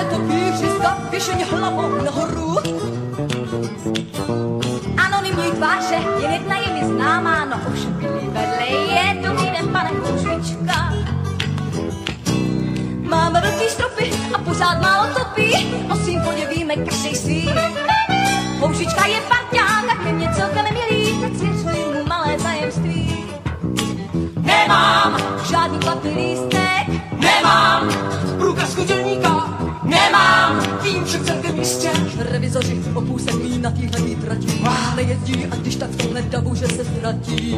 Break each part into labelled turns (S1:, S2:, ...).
S1: Jak to píši stop, vyšeň hlavou nahoru. Anonymní tváře, jen jedna je mi známá, no už byli vedle je dobrý den, pane Kouřička. Máme velký stropy a pořád málo topí, o svým vodě víme každý svý. Houšička je parťák a ke mně celkem milý, tak svěřuji mu malé tajemství. Nemám žádný platný o mý na týhle trati. Nejezdí a když tak v tomhle davu, že se ztratí.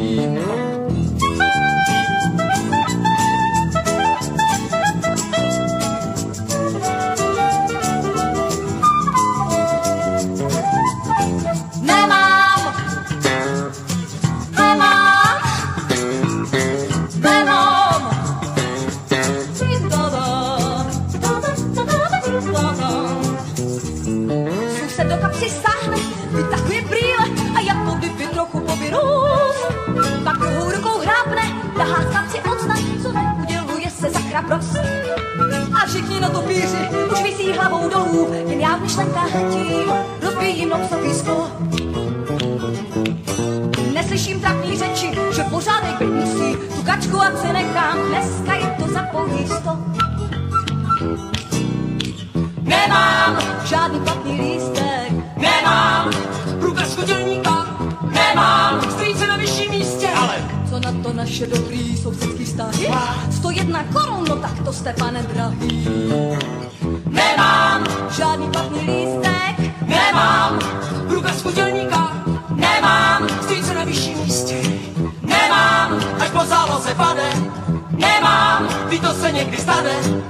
S1: Chrabrost. A všichni na topíři už visí hlavou dolů, jen já v myšlenkách letím, rozbíjím noxový sklo. Neslyším trapný řeči, že pořádek být musí, tu kačku ať si nechám, dneska je to za pouhý sto. že dobrý sousedský vztah. 101 hm? korun, no tak to jste, pane drahý. Nemám žádný platný lístek. Nemám
S2: průkaz podělníka. Nemám stříce na vyšší místě. Nemám, až po záloze pade. Nemám, ty to se někdy stane.